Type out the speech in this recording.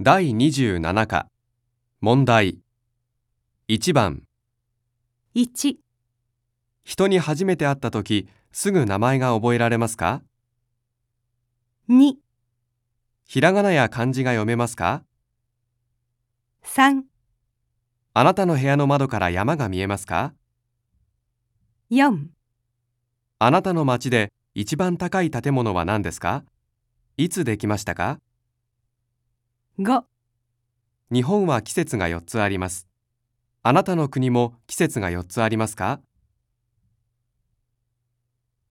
第27課。問題。1番。1、人に初めて会った時すぐ名前が覚えられますか？2、ひらがなや漢字が読めますか？3、あなたの部屋の窓から山が見えますか？4、あなたの町で一番高い建物は何ですか？いつできましたか？5日本は季節が4つあります。あなたの国も季節が4つありますか？